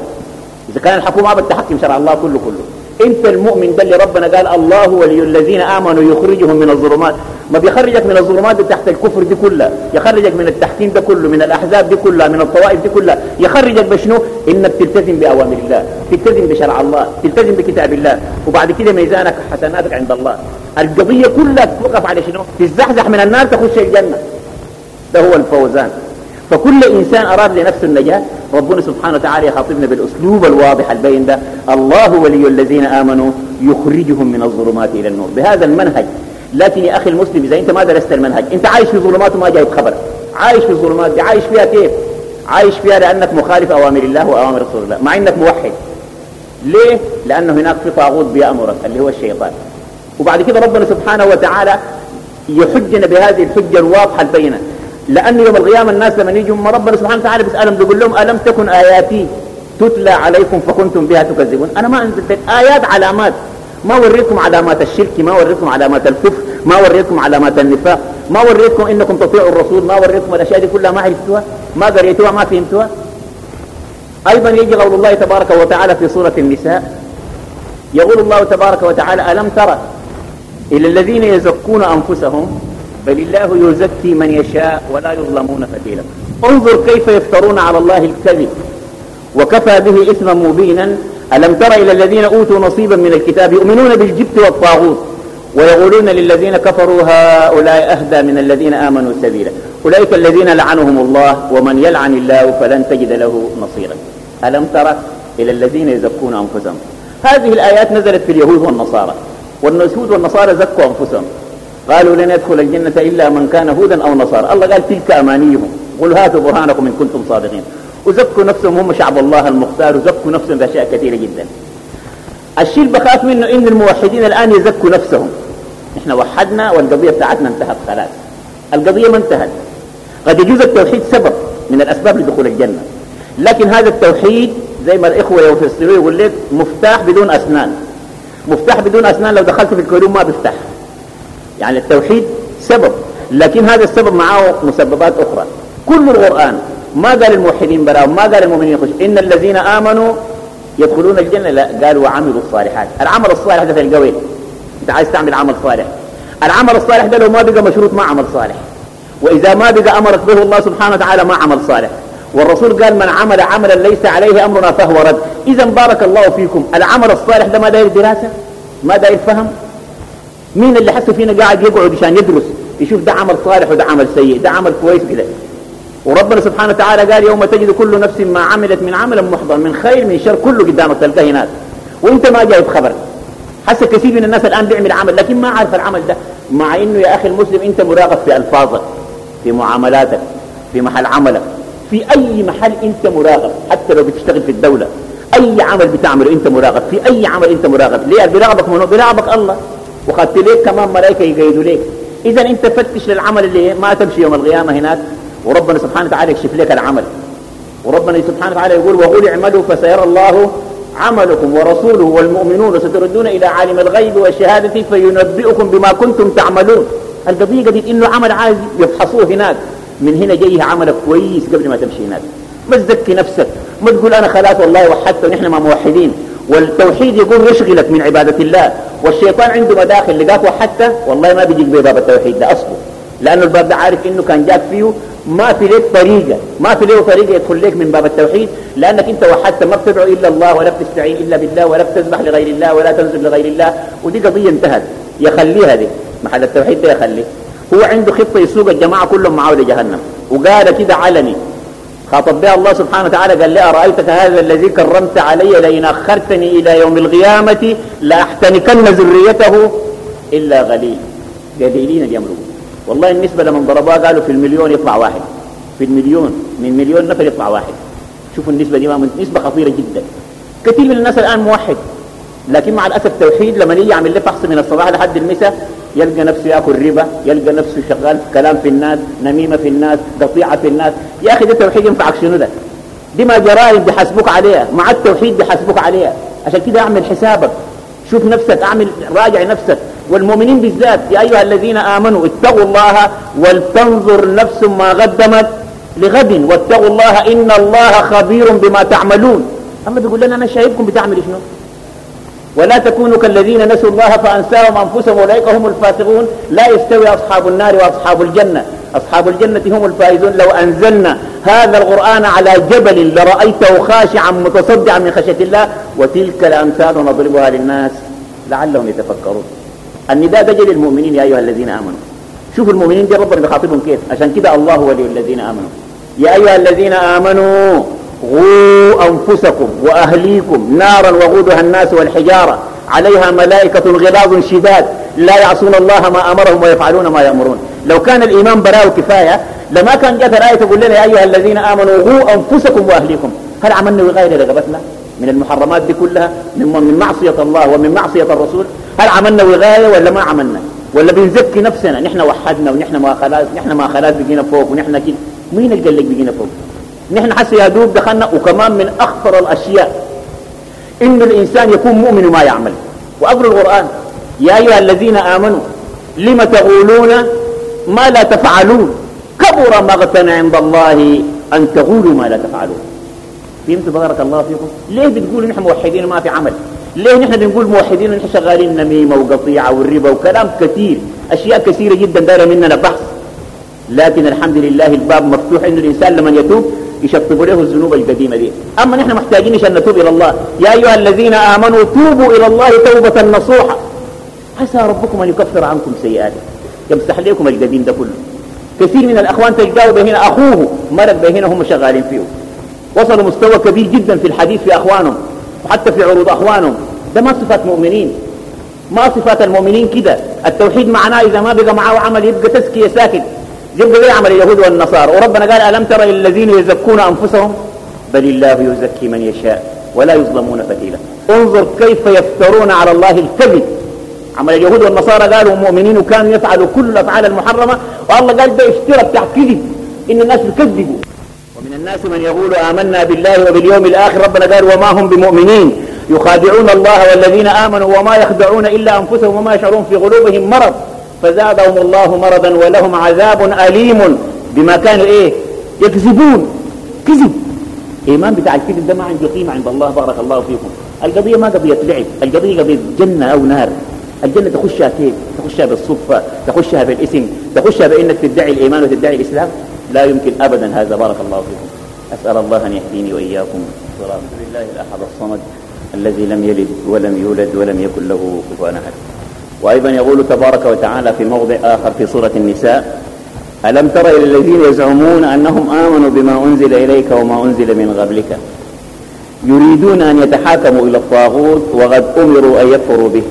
إذا كان الحكومة بتحكم شرع الله كله كله. أنت المؤمن ده اللي ربنا قال الله ولي الذين آمنوا يخرجهم من الظلمات. ما بيخرجك من الظلمات دي تحت الكفر دي كلها. يخرجك من التحكيم ده كله من الأحزاب دي كلها من الطوائف دي كلها. يخرجك بشنو؟ إنك تلتزم بأوامر الله تلتزم بشرع الله تلتزم بكتاب الله. وبعد كده ميزانك حسناتك عند الله. القضية كلها توقف على شنو؟ تزحزح من النار تخش الجنة. ده هو الفوزان. فكل إنسان أراد لنفسه النجاة ربنا سبحانه وتعالى يخاطبنا بالأسلوب الواضح البين ده الله ولي الذين آمنوا يخرجهم من الظلمات إلى النور. بهذا المنهج. لكن يا أخي المسلم إذا أنت ما درست المنهج أنت عايش في ظلمات وما جايب خبر عايش في الظلمات دي عايش فيها كيف؟ عايش فيها لأنك مخالف أوامر الله وأوامر رسول الله مع أنك موحد. ليه؟ لأنه هناك في طاغوت بيأمرك اللي هو الشيطان. وبعد كده ربنا سبحانه وتعالى يحجنا بهذه الحجة الواضحة البينة. لأن يوم القيامة الناس لما يجوا ربنا سبحانه وتعالى بيسألهم بيقول لهم ألم تكن آياتي تتلى عليكم فكنتم بها تكذبون؟ أنا ما أنزلت آيات علامات. ما وريتكم علامات الشرك ما وريتكم علامات الكفر ما وريتكم علامات النفاق ما وريتكم إنكم تطيعوا الرسول ما وريتكم الأشياء دي كلها ما عرفتوها ما قريتوها ما فهمتوها. أيضا يجي قول الله تبارك وتعالى في سورة النساء يقول الله تبارك وتعالى ألم ترى إلى الذين يزكون أنفسهم بل الله يزكي من يشاء ولا يظلمون فتيلا انظر كيف يفترون على الله الكذب وكفى به إثما مبينا. ألم تر إلى الذين أوتوا نصيبا من الكتاب يؤمنون بالجبت والطاغوت ويقولون للذين كفروا هؤلاء أهدى من الذين آمنوا سبيلا. أولئك الذين لعنهم الله ومن يلعن الله فلن تجد له نصيرا. ألم تر إلى الذين يزكون أنفسهم؟ هذه الآيات نزلت في اليهود والنصارى واليهود والنصارى زكوا أنفسهم. قالوا لن يدخل الجنة إلا من كان هودا أو نصارى. الله قال تلك أمانيهم. قل هاتوا برهانكم إن كنتم صادقين. وزكوا نفسهم هم شعب الله المختار وزكوا نفسهم بأشياء كثيرة جدا. الشيء اللي بخاف منه إن الموحدين الآن يزكوا نفسهم. إحنا وحدنا والقضية بتاعتنا انتهت خلاص. القضية ما انتهت. قد يجوز التوحيد سبب من الأسباب لدخول الجنة. لكن هذا التوحيد زي ما الإخوة يفسروه يقول لك مفتاح بدون أسنان. مفتاح بدون أسنان لو دخلت في الكولوم ما بيفتح. يعني التوحيد سبب لكن هذا السبب معه مسببات أخرى. كل القرآن ما قال الموحدين براهم ما قال المؤمنين يخش إن الذين آمنوا يدخلون الجنة لا قالوا وعملوا الصالحات. العمل الصالح ده في القوي أنت عايز تعمل عمل صالح. العمل الصالح ده لو ما بقى مشروط ما عمل صالح. وإذا ما بقى أمرك به الله سبحانه وتعالى ما عمل صالح. والرسول قال من عمل عملا ليس عليه أمرنا فهو رد. إذا بارك الله فيكم. العمل الصالح ده ما داير دراسة؟ ما داير فهم؟ مين اللي حس فينا قاعد يقعد عشان يدرس؟ يشوف ده عمل صالح وده عمل سيء ده عمل كويس كده. وربنا سبحانه وتعالى قال يوم تجد كل نفس ما عملت من عمل محضر من خير من شر كله قدامك تلقاه هناك. وانت ما جايب خبر حس كثير من الناس الآن بيعمل عمل لكن ما عارف العمل ده. مع إنه يا أخي المسلم أنت مراقب في ألفاظك في معاملاتك في محل عملك. في أي محل أنت مراقب حتى لو بتشتغل في الدولة. أي عمل بتعمله أنت مراقب في أي عمل أنت مراقب. ليه؟ بيراقبك منو؟ بيراقبك الله. وخدت ليك كمان ملائكة يقيدوا ليك اذا أنت فتش للعمل اللي ما تمشي يوم القيامة هناك وربنا سبحانه وتعالى يكشف لك العمل. وربنا سبحانه وتعالى يقول وقل اعملوا فسيرى الله عملكم ورسوله والمؤمنون وستردون إلى عالم الغيب والشهادة فينبئكم بما كنتم تعملون. القضية قد إنه عمل عادي يفحصوه هناك. من هنا جاي عملك كويس قبل ما تمشي هناك. ما تزكي نفسك. ما تقول أنا خلاص والله وحدت ونحن ما موحدين. والتوحيد يقول يشغلك من عبادة الله. والشيطان عنده مداخل لقاك وحدت والله ما بيجيك بباب التوحيد ده أصله لأنه الباب ده عارف إنه كان جاك فيه ما في لك طريقة ما في له طريقة يدخل لك من باب التوحيد. لأنك أنت وحدت ما بتدعو إلا الله ولا بتستعين إلا بالله ولا بتذبح لغير الله ولا تنزل لغير الله. ودي قضية انتهت. يخليها دي. محل التوحيد ده يخليه. هو عنده خطة يسوق الجماعة كلهم معاه لجهنم. وقال كده علني. خاطب بها الله سبحانه وتعالى قال لي أرأيتك هذا الذي كرمت علي لئن أخرتني إلى يوم القيامة لأحتنكن ذريته إلا غليل. قليلين يملكون والله النسبة لمن ضربوها قالوا في المليون يطلع واحد. في المليون من مليون نفر يطلع واحد. شوفوا النسبة دي نسبة خطيرة جدا. كثير من الناس الآن موحد. لكن مع الأسف التوحيد لما يجي يعمل له فحص من الصباح لحد المساء يلقى نفسه يأكل ربا يلقى نفسه شغال كلام في الناس نميمة في الناس قطيعة في الناس. يا أخي ده التوحيد ينفعك شنو ده؟ دي ما جرائم بيحاسبوك عليها مع التوحيد بيحاسبوك عليها. عشان كده اعمل حسابك. شوف نفسك اعمل راجع نفسك. والمؤمنين بالذات يا أيها الذين آمنوا اتقوا الله ولتنظر نفس ما قدمت لغد واتقوا الله إن الله خبير بما تعملون. أما بيقول لنا أنا شايفكم بتعمل شنو؟ ولا تكونوا كالذين نسوا الله فأنساهم أنفسهم أولئك هم الفاسقون. لا يستوي أصحاب النار وأصحاب الجنة. أصحاب الجنة هم الفائزون. لو أنزلنا هذا القرآن على جبل لرأيته خاشعا متصدعا من خشية الله وتلك الأمثال نضربها للناس لعلهم يتفكرون. النداء ده للمؤمنين يا أيها الذين آمنوا. شوفوا المؤمنين دي ربنا بيخاطبهم كيف؟ عشان كده الله ولي الذين آمنوا. يا أيها الذين آمنوا غوا أنفسكم وأهليكم نارا وغودها الناس والحجارة. عليها ملائكة غلاظ شداد. لا يعصون الله ما أمرهم ويفعلون ما يأمرون. لو كان الإيمان براء كفاية لما كان جاءت الآية تقول لنا يا أيها الذين آمنوا غوا أنفسكم وأهليكم. هل عملنا وغاية لرغبتنا من المحرمات دي كلها؟ من معصية الله ومن معصية الرسول؟ هل عملنا وغاية ولا ما عملنا؟ ولا بنزكي نفسنا؟ نحن وحدنا ونحن ما خلاص نحن ما خلاص بقينا فوق ونحن كده. مين اللي قال لك بقينا فوق؟ نحن حسي يا دوب دخلنا وكمان من أخطر الأشياء إن الإنسان يكون مؤمن وما يعمل. وأقرأ القرآن. يا أيها الذين آمنوا لم تقولون ما لا تفعلون؟ كبر مغتا عند الله أن تقولوا ما لا تفعلون. فهمت بارك الله فيكم؟ ليه بتقولوا نحن موحدين وما في عمل؟ ليه نحن بنقول موحدين ونحن شغالين نميمة وقطيعة والربا وكلام كثير أشياء كثيرة جدا دايرة مننا بحث؟ لكن الحمد لله الباب مفتوح انه الإنسان لما يتوب يشطب له الذنوب القديمه دي. أما نحن محتاجين عشان نتوب إلى الله. يا أيها الذين آمنوا توبوا إلى الله توبة نصوحة. عسى ربكم أن يكفر عنكم سيئاتكم. يمسح لكم القديم ده كله. كثير من الأخوان تلقاه بهنا أخوه. مرق بهنا هم شغالين فيه. وصلوا مستوى كبير جدا في الحديث في أخوانهم. وحتى في عروض أخوانهم. ده ما صفات مؤمنين. ما صفات المؤمنين كده. التوحيد معناه إذا ما بقى معاه عمل يبقى تزكية ساكت يبقى زي عمل اليهود والنصارى. وربنا قال ألم تر إلى الذين يزكون أنفسهم؟ بل الله يزكي من يشاء ولا يظلمون فتيلا. انظر كيف يفترون على الله الكذب. عمل اليهود والنصارى قالوا مؤمنين وكانوا يفعلوا كل الافعال المحرمة. والله قال ده افترى بتاع كذب. إن الناس يكذبوا. ومن الناس من يقول آمنا بالله وباليوم الآخر. ربنا قال وما هم بمؤمنين. يخادعون الله والذين آمنوا وما يخدعون إلا أنفسهم وما يشعرون في قلوبهم مرض. فزادهم الله مرضا ولهم عذاب أليم بما كانوا إيه؟ يكذبون. كذب. إيمان بتاع الكذب ده ما عنده قيمة عند الله بارك الله فيكم. القضية ما قضية لعب القضية قضية جنة أو نار. الجنة تخشها كيف؟ تخشها بالصدفة تخشها بالاسم تخشها بأنك تدعي الإيمان وتدعي الإسلام. لا يمكن أبدا هذا بارك الله فيكم. أسأل الله أن يهديني وإياكم. صراط لله الأحد الصمد الذي لم يلد ولم يولد ولم يكن له كفوا أحد. وأيضا يقول تبارك وتعالى في موضع آخر في سورة النساء ألم تر إلى الذين يزعمون أنهم آمنوا بما أنزل إليك وما أنزل من قبلك؟ يريدون أن يتحاكموا إلى الطاغوت وقد أمروا أن يكفروا به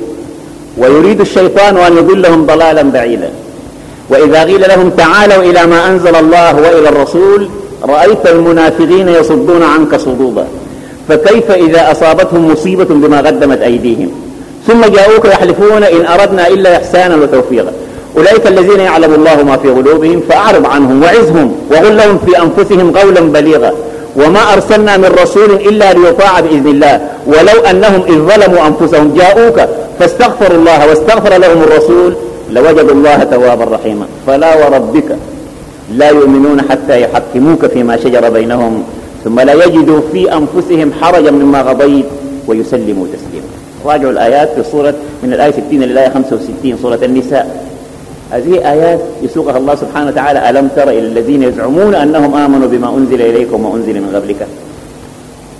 ويريد الشيطان أن يضلهم ضلالا بعيدا. وإذا قيل لهم تعالوا إلى ما أنزل الله وإلى الرسول رأيت المنافقين يصدون عنك صدودا فكيف إذا أصابتهم مصيبة بما قدمت أيديهم؟ ثم جاءوك يحلفون إن أردنا إلا إحسانا وتوفيقا. أولئك الذين يعلم الله ما في قلوبهم فأعرض عنهم وعزهم وقل لهم في أنفسهم قولا بليغا. وما أرسلنا من رسول إلا ليطاع بإذن الله. ولو أنهم إذ ظلموا أنفسهم جاءوك فاستغفروا الله واستغفر لهم الرسول لوجدوا الله توابا رحيما. فلا وربك لا يؤمنون حتى يحكموك فيما شجر بينهم. ثم لا يجدوا في أنفسهم حرجا مما قضيت ويسلموا تسليما. راجعوا الآيات في سورة من الآية 60 إلى الآية 65 سورة النساء. هذه آيات يسوقها الله سبحانه وتعالى ألم تر إلى الذين يزعمون أنهم آمنوا بما أنزل إليك وما أنزل من قبلك؟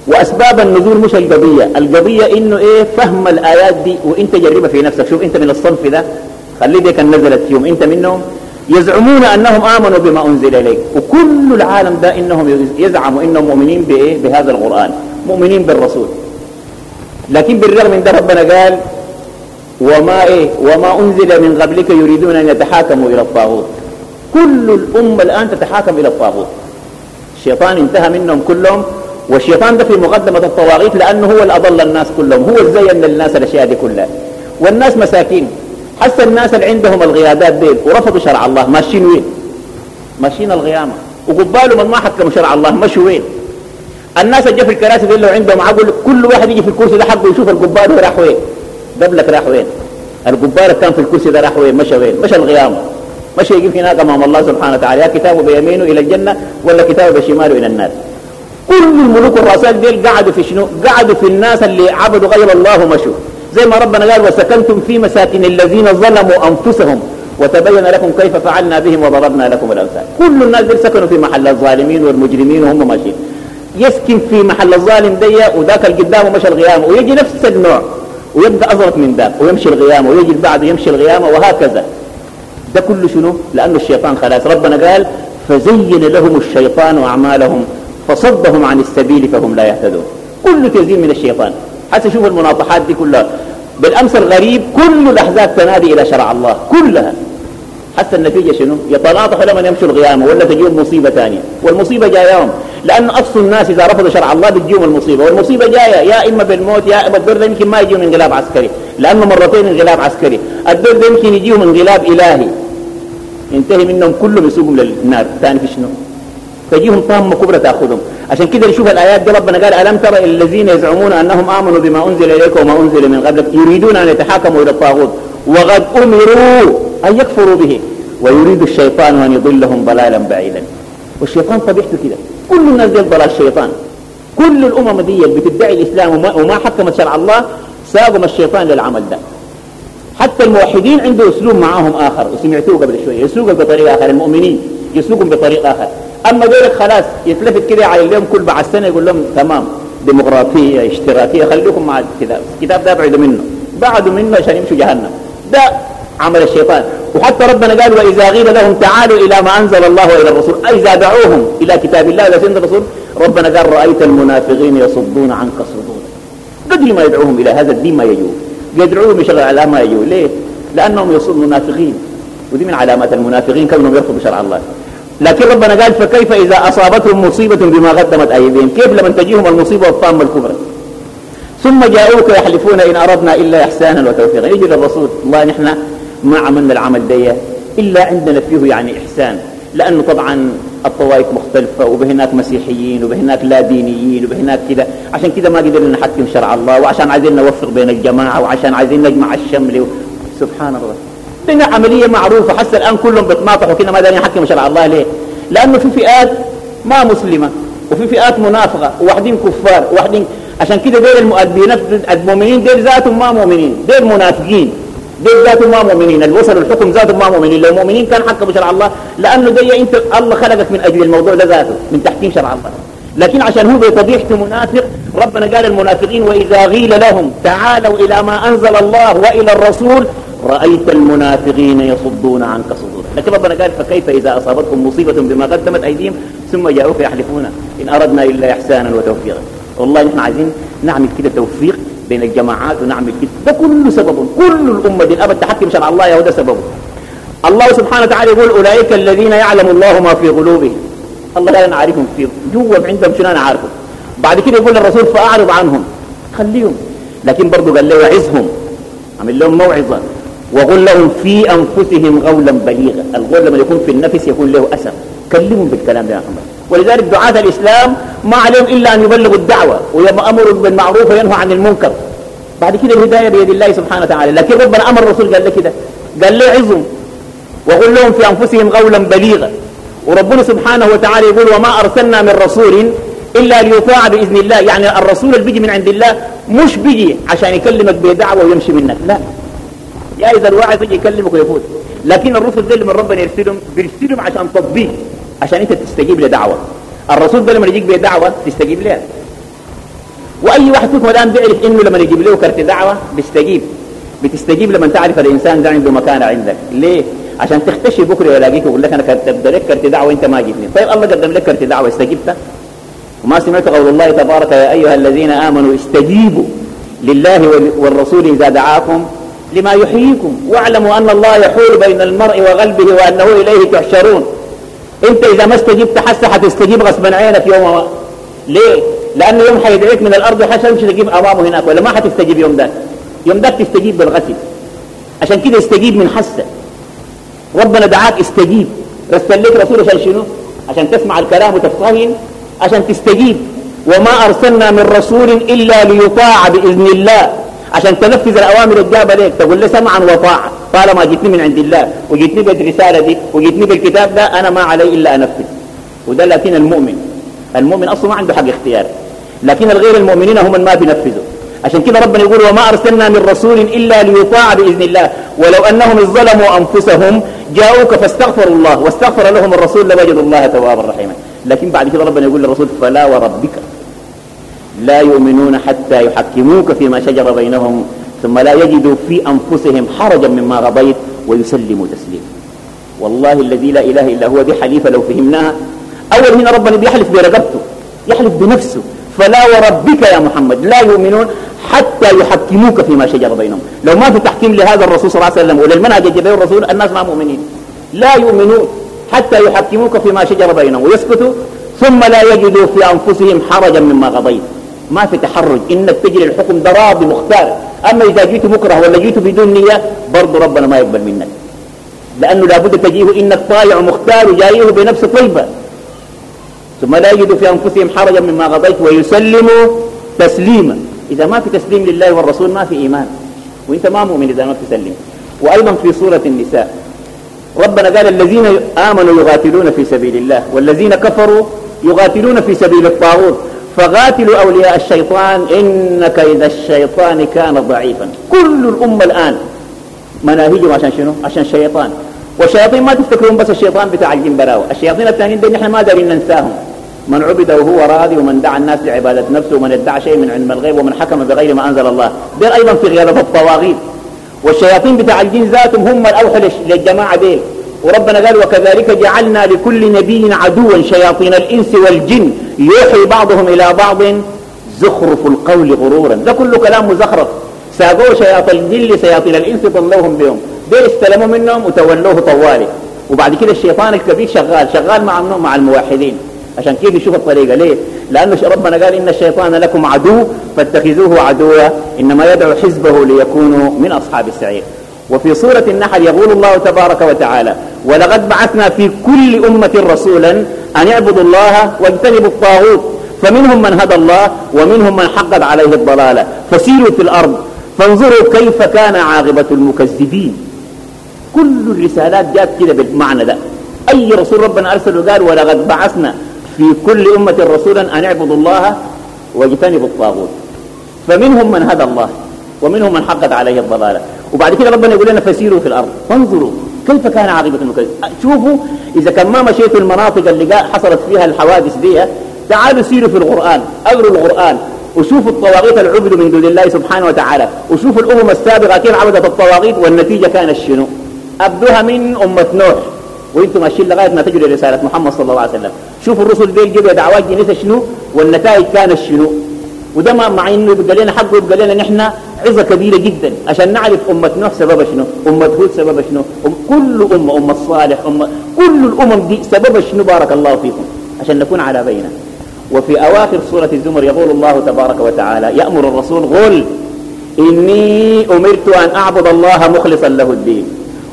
وأسباب النزول مش القضية. القضية إنه إيه؟ فهم الآيات دي وإنت جربها في نفسك. شوف إنت من الصنف ده. خلي دي نزلت فيهم إنت منهم يزعمون أنهم آمنوا بما أنزل إليك. وكل العالم ده إنهم يزعموا إنهم مؤمنين بإيه؟ بهذا القرآن. مؤمنين بالرسول. لكن بالرغم من ده ربنا قال وما إيه وما أنزل من قبلك يريدون أن يتحاكموا إلى الطاغوت. كل الأمة الآن تتحاكم إلى الطاغوت. الشيطان انتهى منهم كلهم والشيطان ده في مقدمة الطواغيت لأنه هو اللي أضل الناس كلهم هو زين للناس الأشياء دي كلها. والناس مساكين. حتى الناس اللي عندهم الغيابات ديل ورفضوا شرع الله ماشيين وين؟ ماشيين الغيامة وقبالهم ما حكموا شرع الله مشوا وين؟ الناس اللي في الكراسي دي لو عندهم عقل كل واحد يجي في الكرسي ده حقه يشوف القبال راح وين قبلك راح وين. القبال كان في الكرسي ده راح وين مشى وين مشى الغيامة مشى يجيب هناك امام الله سبحانه وتعالى يا كتابه بيمينه إلى الجنة ولا كتابه بشماله إلى النار. كل الملوك الرؤساء ديل قعدوا في شنو؟ قعدوا في الناس اللي عبدوا غير الله ومشوا. زي ما ربنا قال وسكنتم في مساكن الذين ظلموا أنفسهم وتبين لكم كيف فعلنا بهم وضربنا لكم الأمثال. كل الناس دول سكنوا في محل الظالمين والمجرمين وهم ماشيين. يسكن في محل الظالم دي وذاك القدام ومشى الغيام ويجي نفس النوع ويبقى أزرق من ذاك ويمشي الغيامة ويجي البعض يمشي الغيامة وهكذا. ده كله شنو؟ لأنه الشيطان خلاص ربنا قال فزين لهم الشيطان أعمالهم فصدهم عن السبيل فهم لا يهتدون. كله تزيين من الشيطان. حتى شوف المناطحات دي كلها. بالأمس الغريب كل الأحزاب تنادي إلى شرع الله كلها. حتى النتيجة شنو؟ يتلاطح لمن يمشوا الغيامة ولا تجيهم مصيبة ثانية. والمصيبة جايهم. لأن أقصى الناس إذا رفضوا شرع الله بتجيهم المصيبة والمصيبة جاية يا إما بالموت يا إما الدور ده يمكن ما يجيهم انقلاب عسكري لأنه مرتين انقلاب عسكري. الدور ده يمكن يجيهم انقلاب إلهي. ينتهي منهم كلهم يسوقهم للنار ثاني في شنو؟ تجيهم طامة كبرى تأخذهم. عشان كده نشوف الآيات دي ربنا قال ألم ترى الذين يزعمون أنهم آمنوا بما أنزل إليك وما أنزل من قبلك يريدون أن يتحاكموا إلى الطاغوت وقد أمروا أن يكفروا به ويريد الشيطان أن يضلهم ضلالا بعيدا. والشيطان طبيعته كده. كل الناس دي ضلال الشيطان. كل الأمم دي اللي بتدعي الإسلام وما, وما حكمت شرع الله ساقم الشيطان للعمل ده. حتى الموحدين عنده أسلوب معاهم آخر وسمعتوه قبل شوية يسوقهم بطريقة آخر المؤمنين يسوقهم بطريقة آخر. أما دولك خلاص يتلفت كده على اليوم كل بعد سنة يقول لهم تمام ديمقراطية اشتراكية خليكم مع الكتاب. الكتاب ده ابعدوا منه. بعدوا منه عشان يمشوا جهنم. ده عمل الشيطان. وحتى ربنا قال وإذا قيل لهم تعالوا إلى ما أنزل الله وإلى الرسول إذا دعوهم إلى كتاب الله وإلى سنة الرسول. ربنا قال رأيت المنافقين يصدون عنك صدودا قبل ما يدعوهم إلى هذا الدين ما يجوه يدعوهم يشغل على ما يجوه ليه؟ لأنهم يصد منافقين ودي من علامات المنافقين كونهم يرفضوا شرع الله. لكن ربنا قال فكيف إذا أصابتهم مصيبة بما قدمت أيديهم؟ كيف لما تجيهم المصيبة والطامة الكبرى؟ ثم جاءوك يحلفون إن أردنا إلا إحسانا وتوفيقا. يجي للرسول الله نحن ما عملنا العمل دي إلا عندنا فيه يعني إحسان. لأنه طبعا الطوائف مختلفة وبهناك مسيحيين وبهناك لا دينيين وبهناك كذا. عشان كذا ما قدرنا نحكم شرع الله وعشان عايزين نوفق بين الجماعة وعشان عايزين نجمع الشمل و... سبحان الله. دي عملية معروفة حتى الآن كلهم بتناطحوا كده ما دارين يحكموا شرع الله ليه؟ لأنه في فئات ما مسلمة وفي فئات منافقة وواحدين كفار وواحدين عشان كده المؤدين المؤمنين دول ذاتهم ما مؤمنين دول منافقين. دول ذاتهم ما مؤمنين. اللي وصلوا الحكم ذاتهم ما مؤمنين. لو مؤمنين كان حق بشرع الله. لأنه دي انت الله خلقك من أجل الموضوع ده ذاته من تحكيم شرع الله. لكن عشان هو بيتضيح منافق ربنا قال المنافقين وإذا غيل لهم تعالوا إلى ما أنزل الله وإلى الرسول رأيت المنافقين يصدون عنك صدورا لكن ربنا قال فكيف إذا أصابتكم مصيبة بما قدمت أيديهم ثم جاءوك يحلفون؟ إن أردنا إلا إحسانا وتوفيقا. والله نحن عايزين نعمل كده توفيق بين الجماعات ونعمل كده. ده كل سبب كل الأمة دي الأبد تحكم شرع الله يا ده سببه. الله سبحانه وتعالى يقول أولئك الذين يعلم الله ما في قلوبهم. الله قال أنا عارفهم في جوا عندهم شنو أنا عارفه؟ بعد كده يقول للرسول فأعرض عنهم. خليهم. لكن برضه قال له وعزهم عمل لهم موعظة. وقل لهم في أنفسهم قولا بليغا. القول لما يكون في النفس يكون له أثر كلمهم بالكلام ده يا محمد. ولذلك دعاة الإسلام ما عليهم إلا أن يبلغوا الدعوة ويأمروا بالمعروف وينهوا عن المنكر. بعد كده الهداية بيد الله سبحانه وتعالى. لكن ربنا أمر الرسول قال له كده. قال له عظهم وقل لهم في أنفسهم قولا بليغا. وربنا سبحانه وتعالى يقول وما أرسلنا من رسول إلا ليطاع بإذن الله. يعني الرسول اللي بيجي من عند الله مش بيجي عشان يكلمك بدعوة ويمشي منك. لا. يا إذا الواحد يجي يكلمك ويفوت. لكن الرسل ده من ربنا يرسلهم بيرسلهم عشان تطبيق. عشان انت تستجيب لدعوة. الرسول ده لما يجيك بدعوة تستجيب لها وأي واحد فيكم الآن بيعرف إنه لما يجيب له كرت دعوة بيستجيب. بتستجيب لما تعرف الإنسان ده عنده مكانة عندك. ليه؟ عشان تختشي بكرة يلاقيك ويقول لك أنا كتبت لك كرت دعوة وأنت ما جيتني طيب الله قدم لك كرت دعوة استجبت؟ وما سمعت قول الله تبارك يا أيها الذين آمنوا استجيبوا لله والرسول إذا دعاكم لما يحييكم. واعلموا أن الله يحول بين المرء وقلبه وأنه إليه تحشرون. انت اذا ما استجبت حس حتستجيب غصبا عينك يوم ما. ليه؟ لأنه يوم حيدعيك من الأرض حتمشي تجيب أمامه هناك ولا ما حتستجيب يوم ذاك يوم ذاك تستجيب بالغسل. عشان كده استجيب من حسه ربنا دعاك استجيب. رسل لك رسول عشان شنو؟ عشان تسمع الكلام وتفطهن عشان تستجيب. وما أرسلنا من رسول إلا ليطاع بإذن الله. عشان تنفذ الأوامر الجابة لك تقول لي سمعا وطاعة طالما جيتني من عند الله وجيتني بالرسالة دي وجيتني بالكتاب ده أنا ما علي إلا أنفذ وده لكن المؤمن المؤمن أصلا ما عنده حق اختيار. لكن الغير المؤمنين هم ما بينفذوا. عشان كده ربنا يقول وما أرسلنا من رسول إلا ليطاع بإذن الله. ولو أنهم ظلموا أنفسهم جاءوك فاستغفروا الله واستغفر لهم الرسول لوجدوا الله توابا رحيما. لكن بعد كده ربنا يقول للرسول فلا وربك لا يؤمنون حتى يحكموك فيما شجر بينهم ثم لا يجدوا في أنفسهم حرجا مما غضيت ويسلموا تسليما. والله الذي لا إله إلا هو دي حليفة لو فهمناها. أول هنا ربنا بيحلف برقبته يحلف بنفسه. فلا وربك يا محمد لا يؤمنون حتى يحكموك فيما شجر بينهم. لو ما في تحكيم لهذا الرسول صلى الله عليه وسلم وللمنهج الجبري الرسول الناس ما مؤمنين. لا يؤمنون حتى يحكموك فيما شجر بينهم ويسكتوا. ثم لا يجدوا في أنفسهم حرجا مما قضيت. ما في تحرج. إنك تجري الحكم ضراب مختار. أما إذا جيت مكره ولا جيت بدون نية برضو ربنا ما يقبل منك. لأنه لابد تجيه إنك طايع مختار وجايه بنفس طيبة. ثم لا يجدوا في أنفسهم حرجا مما قضيت ويسلموا تسليما. إذا ما في تسليم لله والرسول ما في إيمان. وإنت ما مؤمن إذا ما تسلم وأيضا في سورة النساء. ربنا قال الذين آمنوا يقاتلون في سبيل الله والذين كفروا يقاتلون في سبيل الطاغوت. فقاتلوا أولياء الشيطان إنك إذا الشيطان كان ضعيفا. كل الأمة الآن مناهجهم عشان شنو؟ عشان الشيطان. والشياطين ما تفتكرون بس الشيطان بتاع الجن براوة. الشياطين الثانيين دول نحن ما دارين ننساهم. من عبد وهو راضي ومن دعا الناس لعبادة نفسه ومن ادعى شيء من علم الغيب ومن حكم بغير ما أنزل الله. دير أيضا في غيرة الطواغيت. والشياطين بتاع الجن ذاتهم هم الأوحى للجماعة ديل. وربنا قال وكذلك جعلنا لكل نبي عدوا شياطين الإنس والجن يوحي بعضهم إلى بعض زخرف القول غرورا. ده كله كلام مزخرف. ساقوا شياطين الجن شياطين الإنس ضلوهم بهم. ديل استلموا منهم وتولوه طوالي. وبعد كده الشيطان الكبير شغال شغال مع مع الموحدين. عشان كيف يشوف الطريقة. ليه؟ لأنه ربنا قال إن الشيطان لكم عدو فاتخذوه عدوا إنما يدعو حزبه ليكونوا من أصحاب السعير. وفي سورة النحل يقول الله تبارك وتعالى ولقد بعثنا في كل أمة رسولا أن يعبدوا الله واجتنبوا الطاغوت. فمنهم من هدى الله ومنهم من حقت عليه الضلالة. فسيروا في الأرض فانظروا كيف كان عاقبة المكذبين. كل الرسالات جاءت كده بالمعنى ده. أي رسول ربنا أرسله قال ولقد بعثنا في كل أمة رسولا أن اعبدوا الله واجتنبوا الطاغوت. فمنهم من هدى الله ومنهم من حقت عليه الضلالة. وبعد كده ربنا يقول لنا فسيروا في الأرض. فانظروا كيف كان عاقبة المكذب شوفوا إذا كان ما مشيتوا المناطق اللي حصلت فيها الحوادث دي تعالوا سيروا في القرآن أقروا القرآن وشوفوا الطواغيت العبد من دون الله سبحانه وتعالى وشوفوا الأمم السابقة كيف عبدت الطواغيت والنتيجة كانت شنو؟ أبدوها من أمة نوح. وأنتم ماشيين لغاية ما تجري رسالة محمد صلى الله عليه وسلم. شوفوا الرسل ديل جبوا دعوات جنيسة شنو؟ والنتائج كانت شنو؟ وده ما مع إنه يبقى لنا حق ويبقى لنا نحن عظه كبيرة جدا عشان نعرف أمة نوح سببها شنو أمة هود سببها شنو أم كل أمة أمة الصالح امه كل الأمم دي سببها شنو بارك الله فيكم عشان نكون على بينه وفي أواخر سورة الزمر يقول الله تبارك وتعالى يأمر الرسول قل إني أمرت أن أعبد الله مخلصا له الدين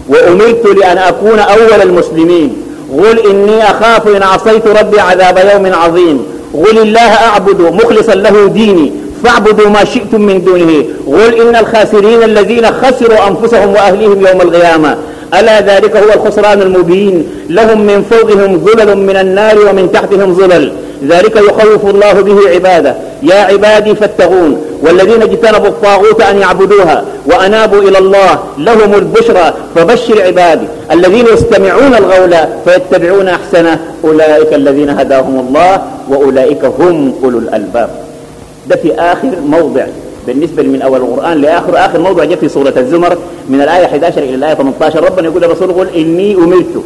وأمرت لأن أكون أول المسلمين. قل إني أخاف إن عصيت ربي عذاب يوم عظيم. قل الله أعبد مخلصا له ديني. فاعبدوا ما شئتم من دونه. قل إن الخاسرين الذين خسروا أنفسهم وأهليهم يوم القيامة. ألا ذلك هو الخسران المبين. لهم من فوقهم ظلل من النار ومن تحتهم ظلل ذلك يخوف الله به عباده. يا عبادي فاتقون. والذين اجتنبوا الطاغوت أن يعبدوها وأنابوا إلى الله لهم البشرى. فبشر عبادي. الذين يستمعون الغول فيتبعون أحسنه. أولئك الذين هداهم الله وأولئك هم أولو الألباب. ده في آخر موضع. بالنسبة من أول القرآن لآخر آخر موضع جاء في سورة الزمر من الآية 11 إلى الآية 18 ربنا يقول للرسول قل إني أمرت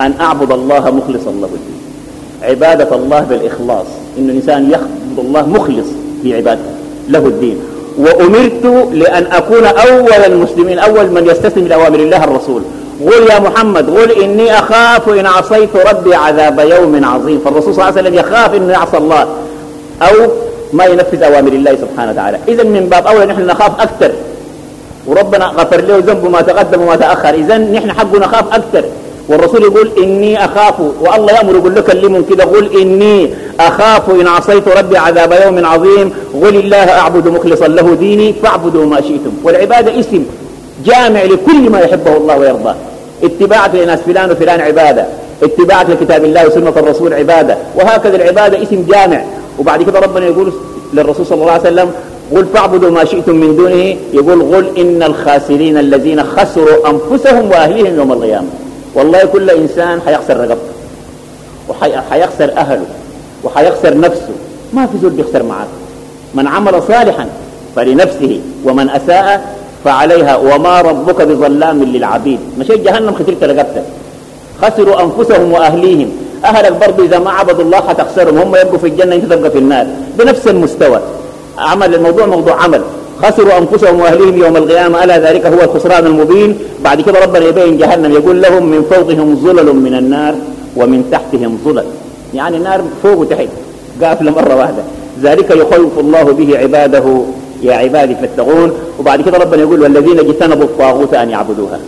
أن أعبد الله مخلصا له الدين. عبادة الله بالإخلاص. إن الإنسان يعبد الله مخلص في عبادته له الدين. وأمرت لأن أكون أول المسلمين أول من يستسلم لأوامر الله الرسول. قل يا محمد قل إني أخاف إن عصيت ربي عذاب يوم عظيم. فالرسول صلى الله عليه وسلم يخاف إنه يعصى الله. أو ما ينفذ أوامر الله سبحانه وتعالى. إذا من باب أولى نحن نخاف أكثر. وربنا غفر له ذنبه ما تقدم وما تأخر. إذا نحن حقه نخاف أكثر. والرسول يقول إني أخاف. والله يأمر يقول له كلمهم كده. قل إني أخاف إن عصيت ربي عذاب يوم عظيم. قل الله أعبد مخلصا له ديني فاعبدوا ما شئتم. والعبادة اسم جامع لكل ما يحبه الله ويرضاه. اتباعك لناس فلان وفلان عبادة. اتباعك لكتاب الله وسنة الرسول عبادة. وهكذا العبادة اسم جامع. وبعد كده ربنا يقول للرسول صلى الله عليه وسلم قل فاعبدوا ما شئتم من دونه. يقول قل إن الخاسرين الذين خسروا أنفسهم وأهليهم يوم القيامة. والله كل إنسان حيخسر رقبته وحيخسر أهله وحيخسر نفسه. ما في زول بيخسر معك من عمل صالحا فلنفسه ومن أساء فعليها. وما ربك بظلام للعبيد. مشيت جهنم خسرت رقبتك. خسروا أنفسهم وأهليهم. أهلك برضو إذا ما عبدوا الله حتخسرهم هم يبقوا في الجنة أنت تبقى في النار. بنفس المستوى. عمل الموضوع موضوع عمل. خسروا أنفسهم وأهليهم يوم القيامة ألا ذلك هو الخسران المبين؟ بعد كده ربنا يبين جهنم يقول لهم من فوقهم ظلل من النار ومن تحتهم ظلل. يعني النار فوق وتحت. قافلة مرة واحدة. ذلك يخوف الله به عباده. يا عبادي فاتقون. وبعد كده ربنا يقول والذين اجتنبوا الطاغوت أن يعبدوها.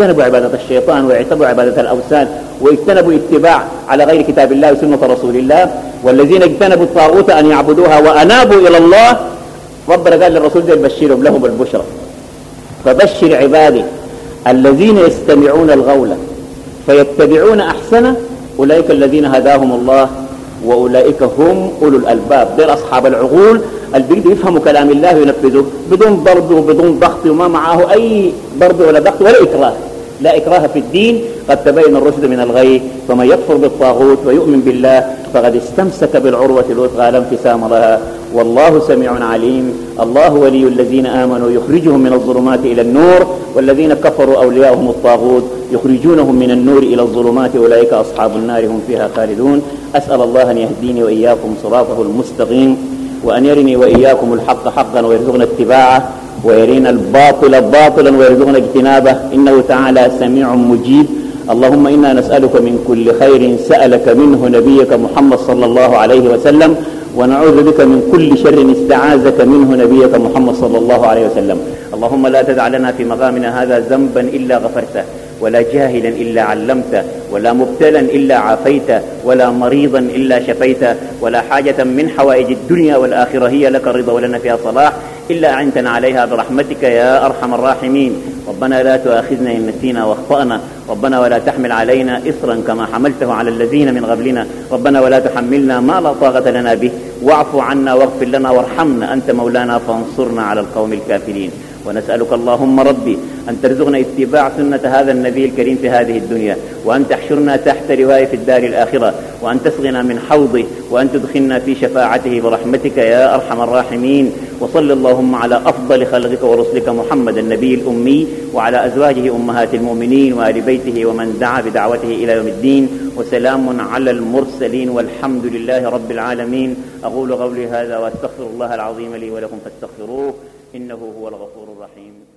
اجتنبوا عبادة الشيطان واعتبوا عبادة الأوثان واجتنبوا اتباع على غير كتاب الله وسنة رسول الله. والذين اجتنبوا الطاغوت أن يعبدوها وأنابوا إلى الله ربنا قال للرسول ده بشرهم لهم البشرى. فبشر عبادي الذين يستمعون الغول فيتبعون أحسنه أولئك الذين هداهم الله وأولئك هم أولو الألباب. دير أصحاب العقول اللي بيقدروا يفهموا كلام الله وينفذوه بدون ضرب وبدون ضغط وما معه أي ضرب ولا ضغط ولا إكراه. لا إكراه في الدين قد تبين الرشد من الغي فمن يكفر بالطاغوت ويؤمن بالله فقد استمسك بالعروة الوثقى لا انفسام لها. والله سميع عليم. الله ولي الذين آمنوا يخرجهم من الظلمات إلى النور والذين كفروا أولياءهم الطاغوت يخرجونهم من النور إلى الظلمات أولئك أصحاب النار هم فيها خالدون. أسأل الله أن يهديني وإياكم صراطه المستقيم وأن يرني وإياكم الحق حقا ويرزقنا اتباعه. ويرينا الباطل باطلا ويرزقنا اجتنابه. إنه تعالى سميع مجيب. اللهم إنا نسألك من كل خير سألك منه نبيك محمد صلى الله عليه وسلم ونعوذ بك من كل شر استعاذك منه نبيك محمد صلى الله عليه وسلم. اللهم لا تدع لنا في مقامنا هذا ذنبا إلا غفرته ولا جاهلا إلا علمته ولا مبتلا إلا عافيته ولا مريضا إلا شفيته ولا حاجة من حوائج الدنيا والآخرة هي لك الرضا ولنا فيها صلاح. إلا أعنتنا عليها برحمتك يا أرحم الراحمين. ربنا لا تؤاخذنا إن نسينا واخطأنا. ربنا ولا تحمل علينا إصرا كما حملته على الذين من قبلنا. ربنا ولا تحملنا ما لا طاقة لنا به. واعف عنا واغفر لنا وارحمنا. أنت مولانا فانصرنا على القوم الكافرين. ونسألك اللهم ربي أن ترزقنا اتباع سنة هذا النبي الكريم في هذه الدنيا وأن تحشرنا تحت رواية في الدار الآخرة وأن تسقنا من حوضه وأن تدخلنا في شفاعته برحمتك يا أرحم الراحمين. وصل اللهم على أفضل خلقك ورسلك محمد النبي الأمي وعلى أزواجه أمهات المؤمنين وآل بيته ومن دعا بدعوته إلى يوم الدين. وسلام على المرسلين والحمد لله رب العالمين. أقول قولي هذا وأستغفر الله العظيم لي ولكم فاستغفروه إنه هو الغفور الرحيم.